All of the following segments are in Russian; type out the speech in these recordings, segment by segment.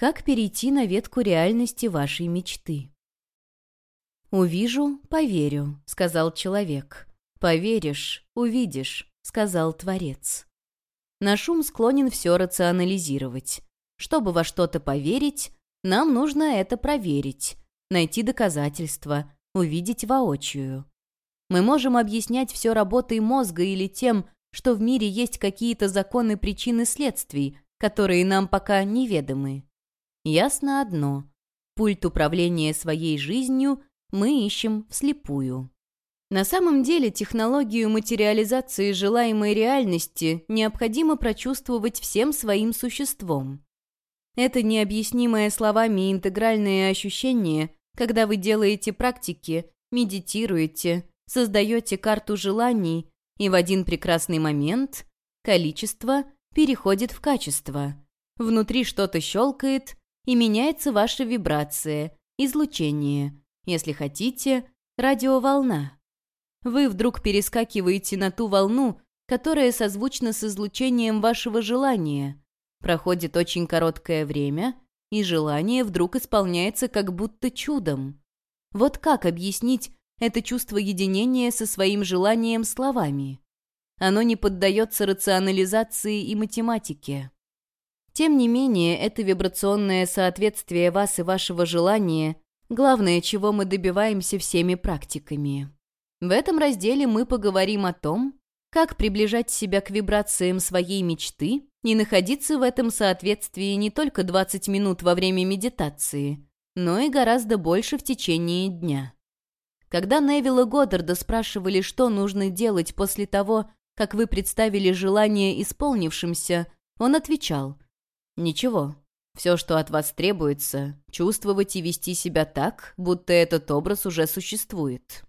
Как перейти на ветку реальности вашей мечты? «Увижу, поверю», — сказал человек. «Поверишь, увидишь», — сказал Творец. Наш ум склонен все рационализировать. Чтобы во что-то поверить, нам нужно это проверить, найти доказательства, увидеть воочию. Мы можем объяснять все работой мозга или тем, что в мире есть какие-то законы причин и следствий, которые нам пока неведомы. Ясно одно. Пульт управления своей жизнью мы ищем вслепую. На самом деле технологию материализации желаемой реальности необходимо прочувствовать всем своим существом. Это необъяснимое словами интегральное ощущение, когда вы делаете практики, медитируете, создаете карту желаний, и в один прекрасный момент количество переходит в качество. Внутри что-то щелкает, и меняется ваша вибрация, излучение, если хотите, радиоволна. Вы вдруг перескакиваете на ту волну, которая созвучна с излучением вашего желания. Проходит очень короткое время, и желание вдруг исполняется как будто чудом. Вот как объяснить это чувство единения со своим желанием словами? Оно не поддается рационализации и математике. Тем не менее, это вибрационное соответствие вас и вашего желания Главное, чего мы добиваемся всеми практиками. В этом разделе мы поговорим о том, как приближать себя к вибрациям своей мечты и находиться в этом соответствии не только 20 минут во время медитации, но и гораздо больше в течение дня. Когда Невилла Годдарда спрашивали, что нужно делать после того, как вы представили желание исполнившимся, он отвечал «Ничего, все, что от вас требуется, чувствовать и вести себя так, будто этот образ уже существует.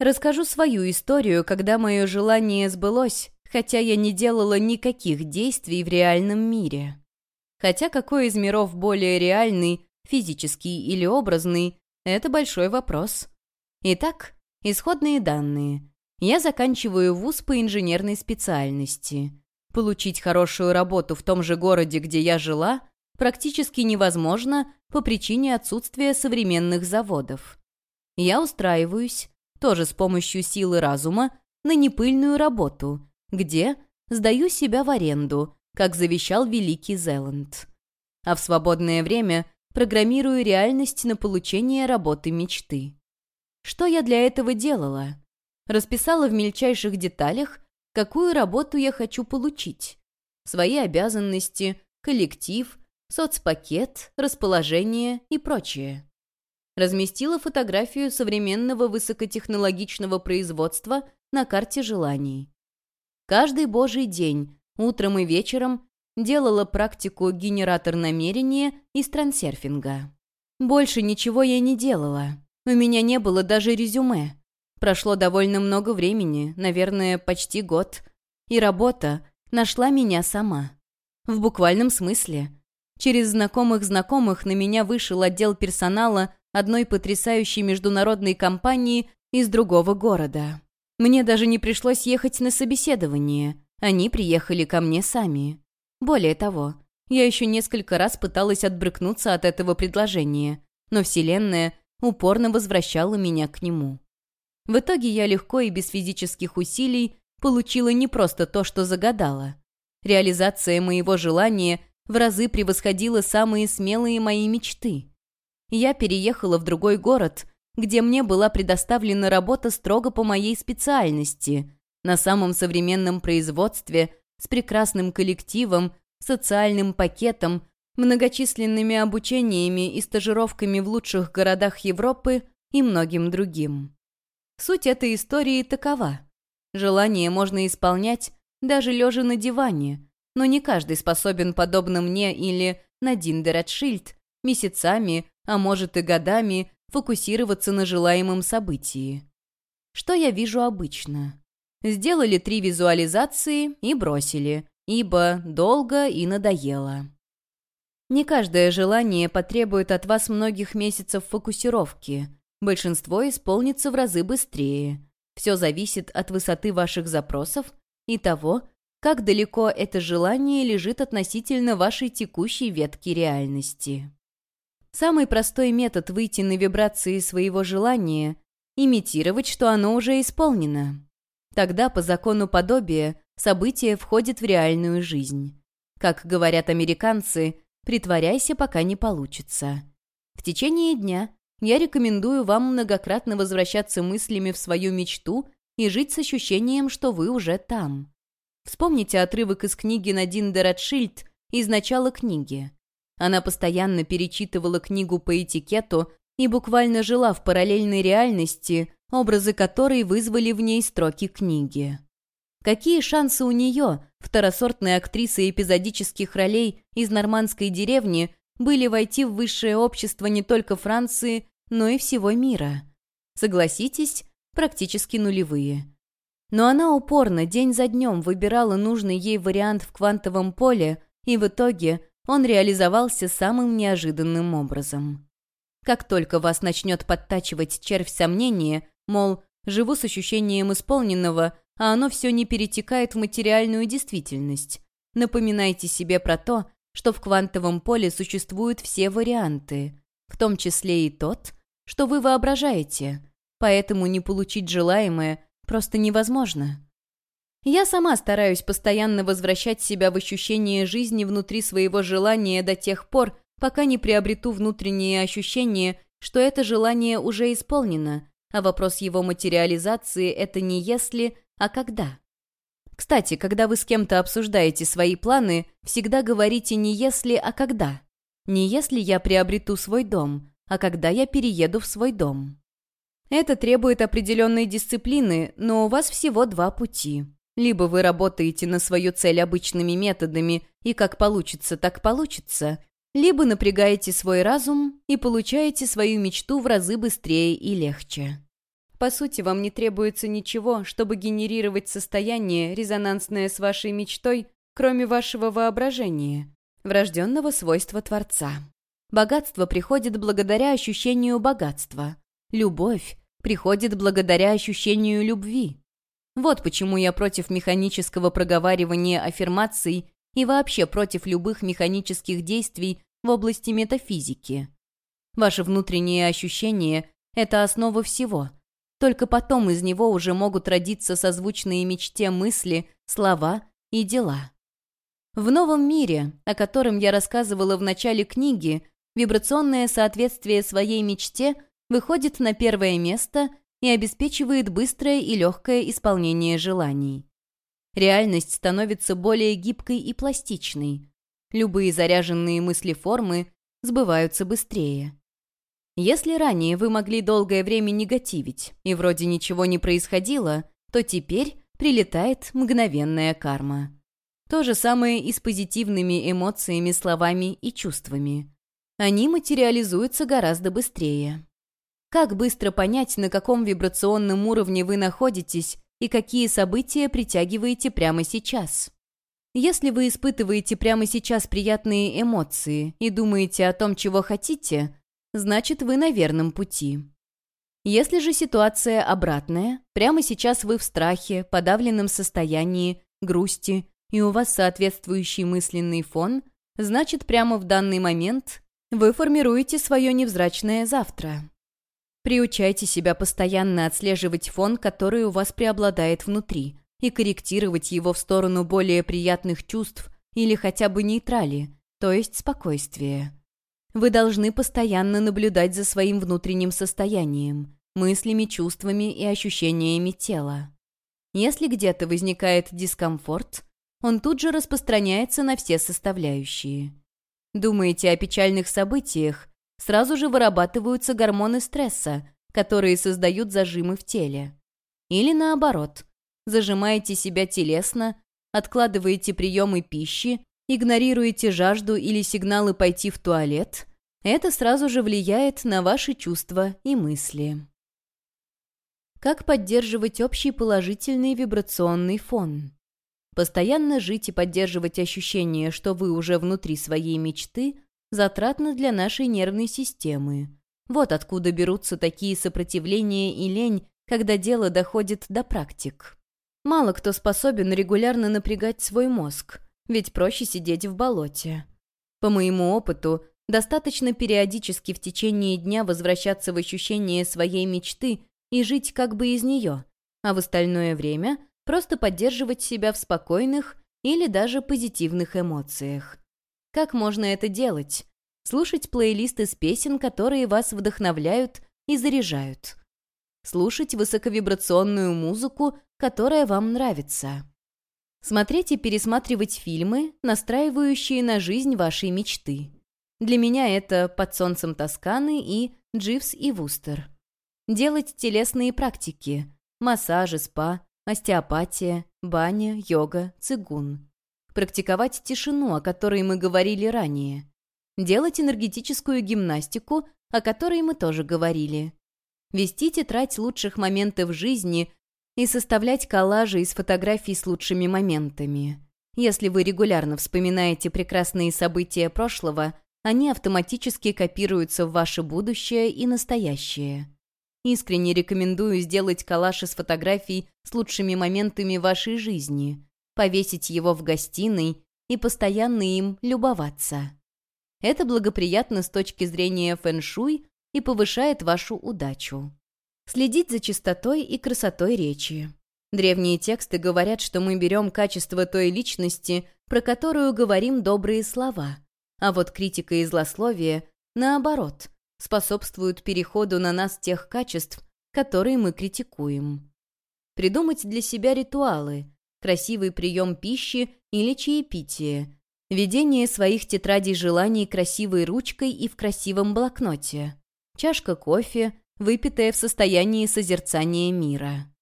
Расскажу свою историю, когда мое желание сбылось, хотя я не делала никаких действий в реальном мире. Хотя какой из миров более реальный, физический или образный, это большой вопрос. Итак, исходные данные. Я заканчиваю вуз по инженерной специальности. Получить хорошую работу в том же городе, где я жила, практически невозможно по причине отсутствия современных заводов. Я устраиваюсь, тоже с помощью силы разума, на непыльную работу, где сдаю себя в аренду, как завещал Великий Зеланд. А в свободное время программирую реальность на получение работы мечты. Что я для этого делала? Расписала в мельчайших деталях, какую работу я хочу получить. Свои обязанности, коллектив, соцпакет, расположение и прочее. Разместила фотографию современного высокотехнологичного производства на карте желаний. Каждый божий день, утром и вечером, делала практику генератор намерения из трансерфинга. Больше ничего я не делала. У меня не было даже резюме. Прошло довольно много времени, наверное, почти год. И работа нашла меня сама. В буквальном смысле. Через знакомых знакомых на меня вышел отдел персонала одной потрясающей международной компании из другого города. Мне даже не пришлось ехать на собеседование. Они приехали ко мне сами. Более того, я еще несколько раз пыталась отбрыкнуться от этого предложения, но Вселенная упорно возвращала меня к нему. В итоге я легко и без физических усилий получила не просто то, что загадала. Реализация моего желания в разы превосходила самые смелые мои мечты. Я переехала в другой город, где мне была предоставлена работа строго по моей специальности, на самом современном производстве, с прекрасным коллективом, социальным пакетом, многочисленными обучениями и стажировками в лучших городах Европы и многим другим. Суть этой истории такова. Желание можно исполнять, даже лежа на диване, но не каждый способен, подобно мне или Надин Дератшильд, месяцами, а может и годами, фокусироваться на желаемом событии. Что я вижу обычно? Сделали три визуализации и бросили, ибо долго и надоело. Не каждое желание потребует от вас многих месяцев фокусировки. Большинство исполнится в разы быстрее. Все зависит от высоты ваших запросов и того, как далеко это желание лежит относительно вашей текущей ветки реальности. Самый простой метод выйти на вибрации своего желания – имитировать, что оно уже исполнено. Тогда, по закону подобия, событие входит в реальную жизнь. Как говорят американцы, притворяйся, пока не получится. В течение дня я рекомендую вам многократно возвращаться мыслями в свою мечту и жить с ощущением, что вы уже там. Вспомните отрывок из книги Надин де Ротшильд из начала книги. Она постоянно перечитывала книгу по этикету и буквально жила в параллельной реальности, образы которой вызвали в ней строки книги. Какие шансы у нее, второсортной актрисы эпизодических ролей из нормандской деревни, были войти в высшее общество не только Франции, но и всего мира? Согласитесь, практически нулевые. Но она упорно день за днем выбирала нужный ей вариант в квантовом поле, и в итоге он реализовался самым неожиданным образом. Как только вас начнет подтачивать червь сомнения, мол, живу с ощущением исполненного, а оно все не перетекает в материальную действительность, напоминайте себе про то, что в квантовом поле существуют все варианты, в том числе и тот, что вы воображаете, поэтому не получить желаемое просто невозможно. Я сама стараюсь постоянно возвращать себя в ощущение жизни внутри своего желания до тех пор, пока не приобрету внутреннее ощущение, что это желание уже исполнено, а вопрос его материализации — это не если, а когда. Кстати, когда вы с кем-то обсуждаете свои планы, всегда говорите не если, а когда. Не если я приобрету свой дом, а когда я перееду в свой дом. Это требует определенной дисциплины, но у вас всего два пути. Либо вы работаете на свою цель обычными методами, и как получится, так получится, либо напрягаете свой разум и получаете свою мечту в разы быстрее и легче. По сути, вам не требуется ничего, чтобы генерировать состояние, резонансное с вашей мечтой, кроме вашего воображения, врожденного свойства Творца. Богатство приходит благодаря ощущению богатства. Любовь приходит благодаря ощущению любви. Вот почему я против механического проговаривания аффирмаций и вообще против любых механических действий в области метафизики. Ваше внутреннее ощущение – это основа всего – только потом из него уже могут родиться созвучные мечте мысли, слова и дела. В новом мире, о котором я рассказывала в начале книги, вибрационное соответствие своей мечте выходит на первое место и обеспечивает быстрое и легкое исполнение желаний. Реальность становится более гибкой и пластичной. Любые заряженные мысли-формы сбываются быстрее. Если ранее вы могли долгое время негативить, и вроде ничего не происходило, то теперь прилетает мгновенная карма. То же самое и с позитивными эмоциями, словами и чувствами. Они материализуются гораздо быстрее. Как быстро понять, на каком вибрационном уровне вы находитесь и какие события притягиваете прямо сейчас? Если вы испытываете прямо сейчас приятные эмоции и думаете о том, чего хотите, значит, вы на верном пути. Если же ситуация обратная, прямо сейчас вы в страхе, подавленном состоянии, грусти, и у вас соответствующий мысленный фон, значит, прямо в данный момент вы формируете свое невзрачное завтра. Приучайте себя постоянно отслеживать фон, который у вас преобладает внутри, и корректировать его в сторону более приятных чувств или хотя бы нейтрали, то есть спокойствия. Вы должны постоянно наблюдать за своим внутренним состоянием, мыслями, чувствами и ощущениями тела. Если где-то возникает дискомфорт, он тут же распространяется на все составляющие. Думаете о печальных событиях, сразу же вырабатываются гормоны стресса, которые создают зажимы в теле. Или наоборот, зажимаете себя телесно, откладываете приемы пищи, игнорируете жажду или сигналы пойти в туалет, это сразу же влияет на ваши чувства и мысли. Как поддерживать общий положительный вибрационный фон? Постоянно жить и поддерживать ощущение, что вы уже внутри своей мечты, затратно для нашей нервной системы. Вот откуда берутся такие сопротивления и лень, когда дело доходит до практик. Мало кто способен регулярно напрягать свой мозг, ведь проще сидеть в болоте. По моему опыту, достаточно периодически в течение дня возвращаться в ощущение своей мечты и жить как бы из нее, а в остальное время просто поддерживать себя в спокойных или даже позитивных эмоциях. Как можно это делать? Слушать плейлисты с песен, которые вас вдохновляют и заряжают. Слушать высоковибрационную музыку, которая вам нравится. Смотреть и пересматривать фильмы, настраивающие на жизнь вашей мечты. Для меня это «Под солнцем Тосканы» и «Дживс и Вустер». Делать телесные практики, массажи, спа, остеопатия, баня, йога, цигун. Практиковать тишину, о которой мы говорили ранее. Делать энергетическую гимнастику, о которой мы тоже говорили. Вести тетрадь лучших моментов жизни и составлять коллажи из фотографий с лучшими моментами. Если вы регулярно вспоминаете прекрасные события прошлого, они автоматически копируются в ваше будущее и настоящее. Искренне рекомендую сделать коллаж из фотографий с лучшими моментами вашей жизни, повесить его в гостиной и постоянно им любоваться. Это благоприятно с точки зрения фэн-шуй и повышает вашу удачу. Следить за чистотой и красотой речи. Древние тексты говорят, что мы берем качество той личности, про которую говорим добрые слова, а вот критика и злословие, наоборот – способствуют переходу на нас тех качеств, которые мы критикуем. Придумать для себя ритуалы, красивый прием пищи или чаепитие, ведение своих тетрадей желаний красивой ручкой и в красивом блокноте, чашка кофе, выпитая в состоянии созерцания мира.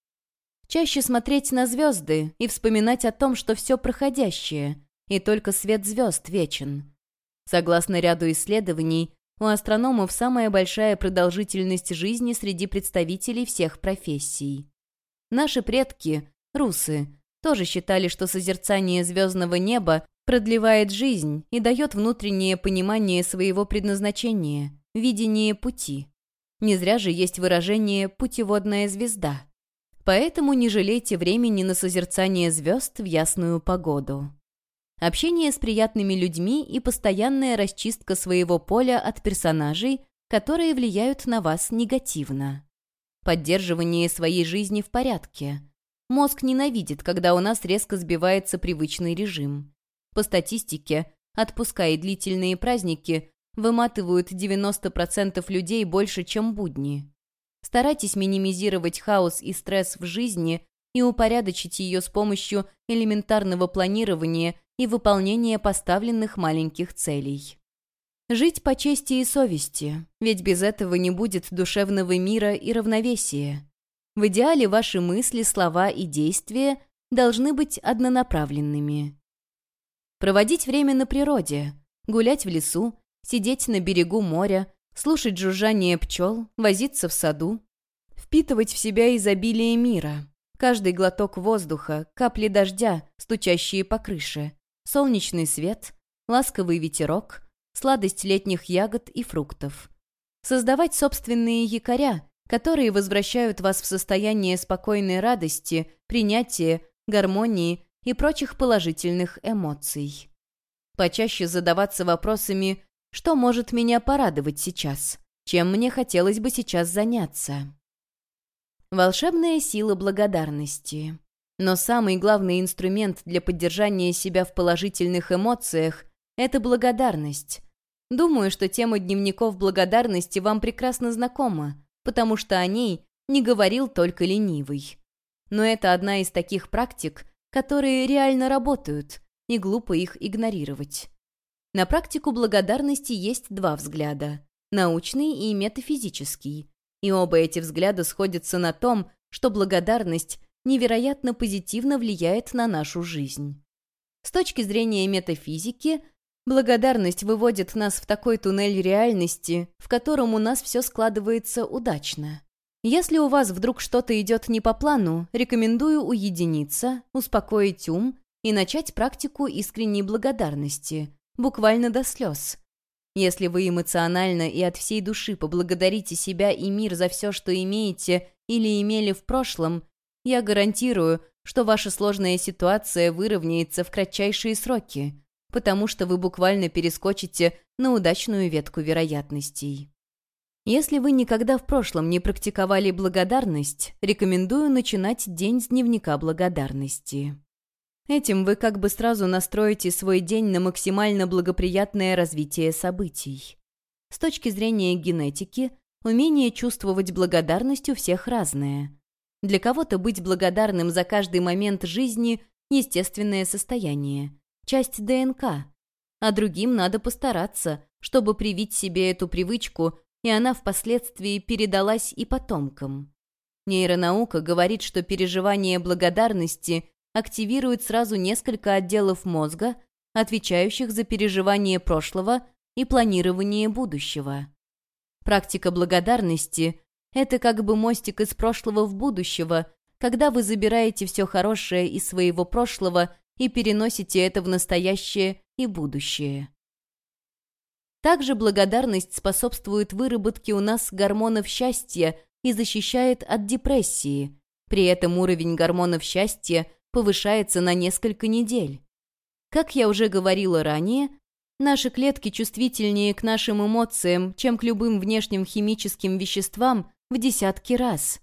Чаще смотреть на звезды и вспоминать о том, что все проходящее, и только свет звезд вечен. Согласно ряду исследований, у астрономов самая большая продолжительность жизни среди представителей всех профессий. Наши предки, русы, тоже считали, что созерцание звездного неба продлевает жизнь и дает внутреннее понимание своего предназначения, видение пути. Не зря же есть выражение «путеводная звезда». Поэтому не жалейте времени на созерцание звезд в ясную погоду общение с приятными людьми и постоянная расчистка своего поля от персонажей, которые влияют на вас негативно. Поддерживание своей жизни в порядке. Мозг ненавидит, когда у нас резко сбивается привычный режим. По статистике, отпуска и длительные праздники выматывают 90% людей больше, чем будни. Старайтесь минимизировать хаос и стресс в жизни и упорядочить ее с помощью элементарного планирования и выполнения поставленных маленьких целей. Жить по чести и совести, ведь без этого не будет душевного мира и равновесия. В идеале ваши мысли, слова и действия должны быть однонаправленными. Проводить время на природе, гулять в лесу, сидеть на берегу моря, слушать жужжание пчел, возиться в саду, впитывать в себя изобилие мира, каждый глоток воздуха, капли дождя, стучащие по крыше, солнечный свет, ласковый ветерок, сладость летних ягод и фруктов. Создавать собственные якоря, которые возвращают вас в состояние спокойной радости, принятия, гармонии и прочих положительных эмоций. Почаще задаваться вопросами «Что может меня порадовать сейчас? Чем мне хотелось бы сейчас заняться?» Волшебная сила благодарности. Но самый главный инструмент для поддержания себя в положительных эмоциях – это благодарность. Думаю, что тема дневников благодарности вам прекрасно знакома, потому что о ней не говорил только ленивый. Но это одна из таких практик, которые реально работают, и глупо их игнорировать. На практику благодарности есть два взгляда – научный и метафизический. И оба эти взгляда сходятся на том, что благодарность невероятно позитивно влияет на нашу жизнь. С точки зрения метафизики, благодарность выводит нас в такой туннель реальности, в котором у нас все складывается удачно. Если у вас вдруг что-то идет не по плану, рекомендую уединиться, успокоить ум и начать практику искренней благодарности, буквально до слез. Если вы эмоционально и от всей души поблагодарите себя и мир за все, что имеете или имели в прошлом, я гарантирую, что ваша сложная ситуация выровняется в кратчайшие сроки, потому что вы буквально перескочите на удачную ветку вероятностей. Если вы никогда в прошлом не практиковали благодарность, рекомендую начинать день с дневника благодарности. Этим вы как бы сразу настроите свой день на максимально благоприятное развитие событий. С точки зрения генетики, умение чувствовать благодарность у всех разное. Для кого-то быть благодарным за каждый момент жизни – естественное состояние, часть ДНК, а другим надо постараться, чтобы привить себе эту привычку, и она впоследствии передалась и потомкам. Нейронаука говорит, что переживание благодарности активирует сразу несколько отделов мозга, отвечающих за переживание прошлого и планирование будущего. Практика благодарности – это как бы мостик из прошлого в будущего, когда вы забираете все хорошее из своего прошлого и переносите это в настоящее и будущее. Также благодарность способствует выработке у нас гормонов счастья и защищает от депрессии. При этом уровень гормонов счастья повышается на несколько недель. Как я уже говорила ранее, наши клетки чувствительнее к нашим эмоциям, чем к любым внешним химическим веществам в десятки раз.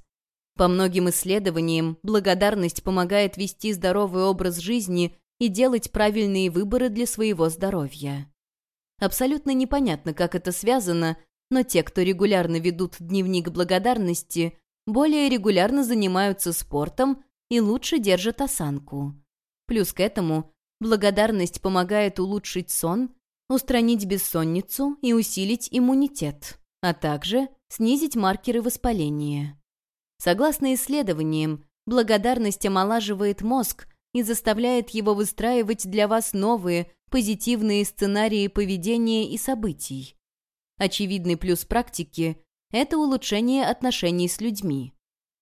По многим исследованиям, благодарность помогает вести здоровый образ жизни и делать правильные выборы для своего здоровья. Абсолютно непонятно, как это связано, но те, кто регулярно ведут дневник благодарности, более регулярно занимаются спортом и лучше держат осанку. Плюс к этому благодарность помогает улучшить сон, устранить бессонницу и усилить иммунитет, а также снизить маркеры воспаления. Согласно исследованиям, благодарность омолаживает мозг и заставляет его выстраивать для вас новые, позитивные сценарии поведения и событий. Очевидный плюс практики – это улучшение отношений с людьми.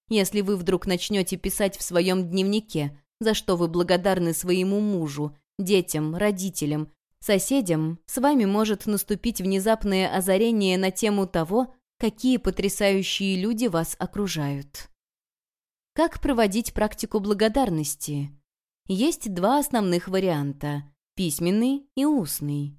Если вы вдруг начнете писать в своем дневнике, за что вы благодарны своему мужу, детям, родителям, соседям, с вами может наступить внезапное озарение на тему того, какие потрясающие люди вас окружают. Как проводить практику благодарности? Есть два основных варианта – письменный и устный.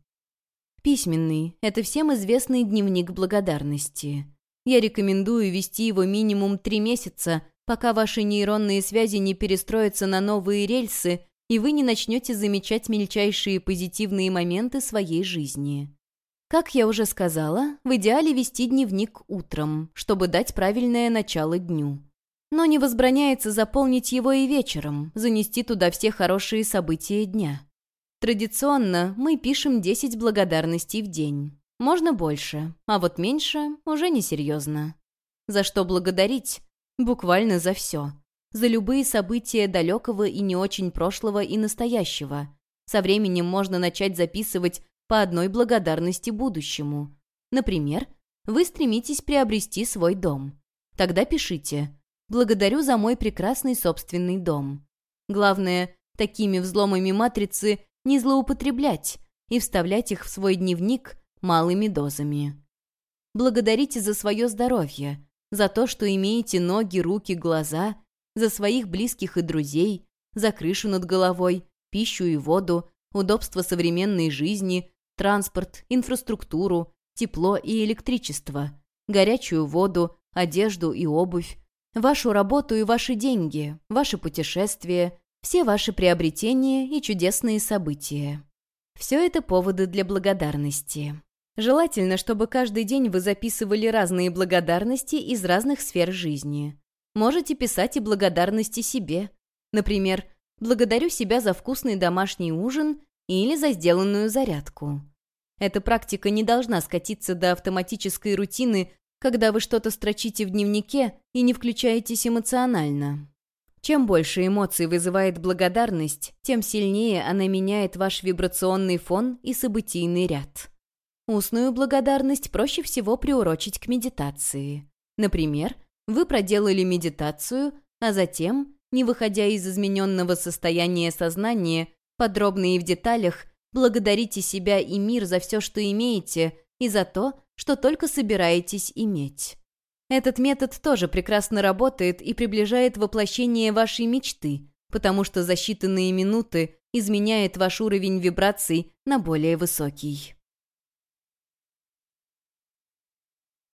Письменный – это всем известный дневник благодарности. Я рекомендую вести его минимум три месяца, пока ваши нейронные связи не перестроятся на новые рельсы и вы не начнете замечать мельчайшие позитивные моменты своей жизни. Как я уже сказала, в идеале вести дневник утром, чтобы дать правильное начало дню. Но не возбраняется заполнить его и вечером, занести туда все хорошие события дня. Традиционно мы пишем 10 благодарностей в день. Можно больше, а вот меньше уже несерьезно. За что благодарить? Буквально за все. За любые события далекого и не очень прошлого и настоящего. Со временем можно начать записывать по одной благодарности будущему. Например, вы стремитесь приобрести свой дом. Тогда пишите «Благодарю за мой прекрасный собственный дом». Главное, такими взломами матрицы не злоупотреблять и вставлять их в свой дневник малыми дозами. Благодарите за свое здоровье, за то, что имеете ноги, руки, глаза, за своих близких и друзей, за крышу над головой, пищу и воду, удобство современной жизни, транспорт, инфраструктуру, тепло и электричество, горячую воду, одежду и обувь, вашу работу и ваши деньги, ваши путешествия, все ваши приобретения и чудесные события. Все это поводы для благодарности. Желательно, чтобы каждый день вы записывали разные благодарности из разных сфер жизни. Можете писать и благодарности себе. Например, «Благодарю себя за вкусный домашний ужин или за сделанную зарядку. Эта практика не должна скатиться до автоматической рутины, когда вы что-то строчите в дневнике и не включаетесь эмоционально. Чем больше эмоций вызывает благодарность, тем сильнее она меняет ваш вибрационный фон и событийный ряд. Устную благодарность проще всего приурочить к медитации. Например, вы проделали медитацию, а затем, не выходя из измененного состояния сознания, подробно и в деталях, благодарите себя и мир за все, что имеете, и за то, что только собираетесь иметь. Этот метод тоже прекрасно работает и приближает воплощение вашей мечты, потому что за считанные минуты изменяет ваш уровень вибраций на более высокий.